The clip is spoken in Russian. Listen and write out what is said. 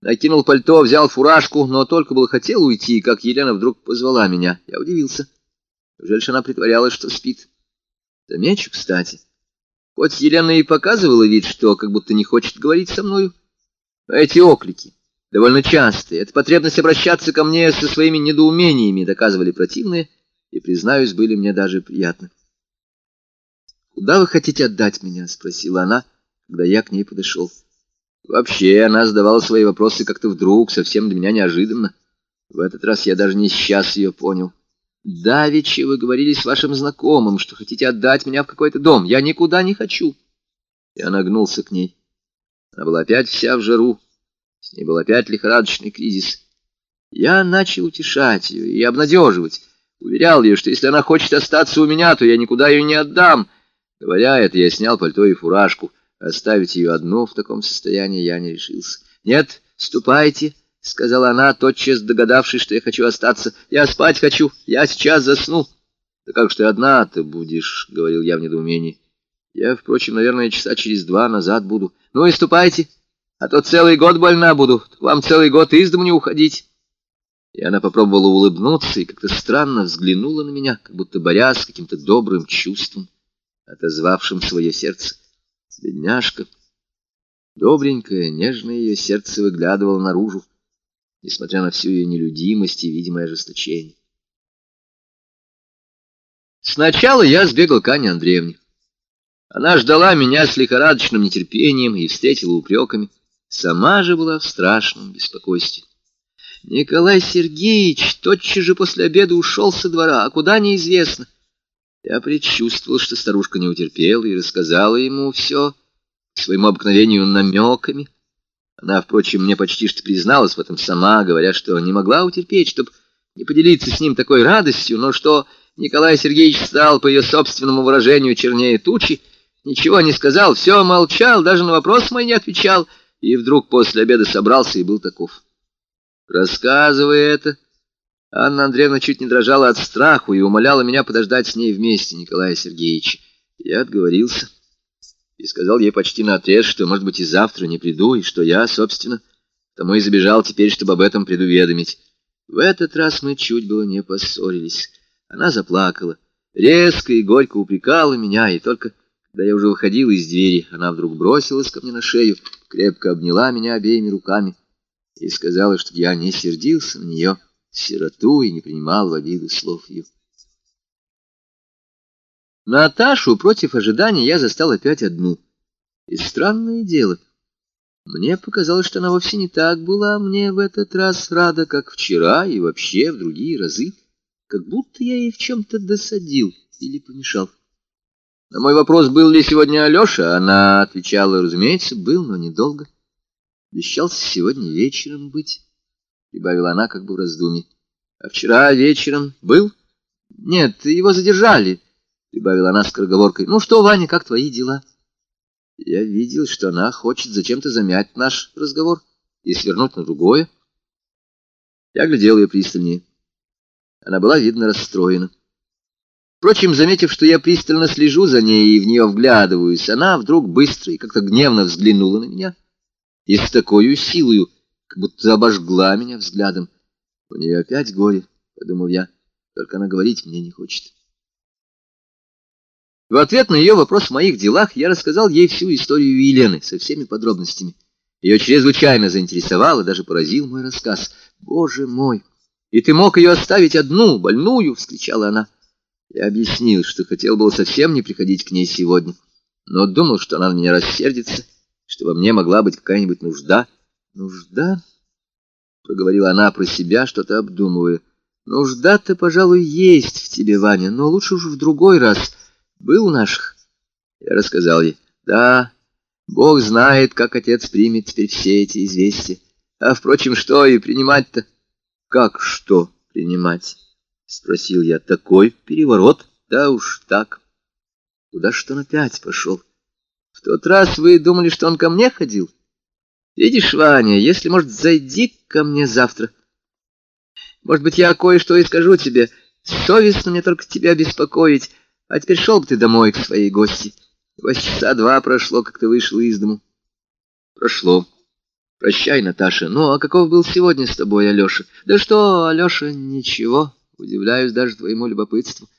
Накинул пальто, взял фуражку, но только был хотел уйти, как Елена вдруг позвала меня. Я удивился. Что она притворялась, что спит. Замечу, кстати. Хоть Елена и показывала вид, что как будто не хочет говорить со мною, но эти оклики, довольно частые, эта потребность обращаться ко мне со своими недоумениями доказывали противные и, признаюсь, были мне даже приятны. «Куда вы хотите отдать меня?» — спросила она, когда я к ней подошел. Вообще, она задавала свои вопросы как-то вдруг, совсем для меня неожиданно. В этот раз я даже не сейчас ее понял. «Давеча вы говорили с вашим знакомым, что хотите отдать меня в какой-то дом. Я никуда не хочу». Я нагнулся к ней. Она была опять вся в жару. С ней был опять лихорадочный кризис. Я начал утешать ее и обнадеживать. Уверял ее, что если она хочет остаться у меня, то я никуда ее не отдам. Говоря это, я снял пальто и фуражку. Оставить ее одну в таком состоянии я не решился. «Нет, ступайте», — сказала она, тотчас догадавшись, что я хочу остаться. «Я спать хочу, я сейчас засну». «Да как же ты одна ты будешь?» — говорил я в недоумении. «Я, впрочем, наверное, часа через два назад буду. Ну и ступайте, а то целый год больна буду. Вам целый год из дому не уходить». И она попробовала улыбнуться и как-то странно взглянула на меня, как будто борясь с каким-то добрым чувством, отозвавшим свое сердце. Бедняжка. Добренькое, нежное ее сердце выглядывало наружу, несмотря на всю ее нелюдимость и видимое ожесточение. Сначала я сбегал к Ане Андреевне. Она ждала меня с лихорадочным нетерпением и встретила упреками. Сама же была в страшном беспокойстве. Николай Сергеевич тотчас же после обеда ушел со двора, а куда неизвестно. Я предчувствовал, что старушка не утерпела и рассказала ему все, своему обыкновению намеками. Она, впрочем, мне почти что призналась в этом сама, говоря, что не могла утерпеть, чтобы не поделиться с ним такой радостью, но что Николай Сергеевич стал, по ее собственному выражению, чернее тучи, ничего не сказал, все молчал, даже на вопрос мой не отвечал, и вдруг после обеда собрался и был таков. Рассказывая это, Анна Андреевна чуть не дрожала от страху и умоляла меня подождать с ней вместе, Николая Сергеевича. Я отговорился и сказал ей почти наотрез, что, может быть, и завтра не приду, и что я, собственно, тому и забежал теперь, чтобы об этом предуведомить. В этот раз мы чуть было не поссорились. Она заплакала, резко и горько упрекала меня, и только когда я уже выходил из двери, она вдруг бросилась ко мне на шею, крепко обняла меня обеими руками и сказала, чтобы я не сердился на нее, сироту и не принимал в обиду слов ее. Наташу против ожидания я застал опять одну. И странное дело. Мне показалось, что она вовсе не так была мне в этот раз рада, как вчера и вообще в другие разы, как будто я ей в чем-то досадил или помешал. На мой вопрос, был ли сегодня Алеша, она отвечала, разумеется, был, но недолго. Обещался сегодня вечером быть. — прибавила она как бы в раздумье. — А вчера вечером был? — Нет, его задержали, — прибавила она с скороговоркой. — Ну что, Ваня, как твои дела? Я видел, что она хочет зачем-то замять наш разговор и свернуть на другое. Я глядел ее пристальнее. Она была, видно, расстроена. Впрочем, заметив, что я пристально слежу за ней и в нее вглядываюсь, она вдруг быстро и как-то гневно взглянула на меня и с такой силою, как будто обожгла меня взглядом. У нее опять горе, — подумал я, — только она говорить мне не хочет. В ответ на ее вопрос в моих делах я рассказал ей всю историю Елены со всеми подробностями. Ее чрезвычайно заинтересовал и даже поразил мой рассказ. «Боже мой! И ты мог ее оставить одну, больную!» — вскричала она. Я объяснил, что хотел было совсем не приходить к ней сегодня, но думал, что она на меня рассердится, что во мне могла быть какая-нибудь нужда — «Нужда?» — проговорила она про себя, что-то обдумывая. «Нужда-то, пожалуй, есть в тебе, Ваня, но лучше уж в другой раз. Был у наших?» Я рассказал ей. «Да, Бог знает, как отец примет теперь все эти известия. А, впрочем, что и принимать-то?» «Как что принимать?» — спросил я. «Такой переворот? Да уж так. Куда что он опять пошел? В тот раз вы думали, что он ко мне ходил?» Видишь, Ваня, если, может, зайди ко мне завтра. Может быть, я кое-что и скажу тебе. Совестно мне только тебя беспокоить. А теперь шел бы ты домой к своей гости. Два часа два прошло, как ты вышел из дому. Прошло. Прощай, Наташа. Ну, а каков был сегодня с тобой Алеша? Да что, Алеша, ничего. Удивляюсь даже твоему любопытству.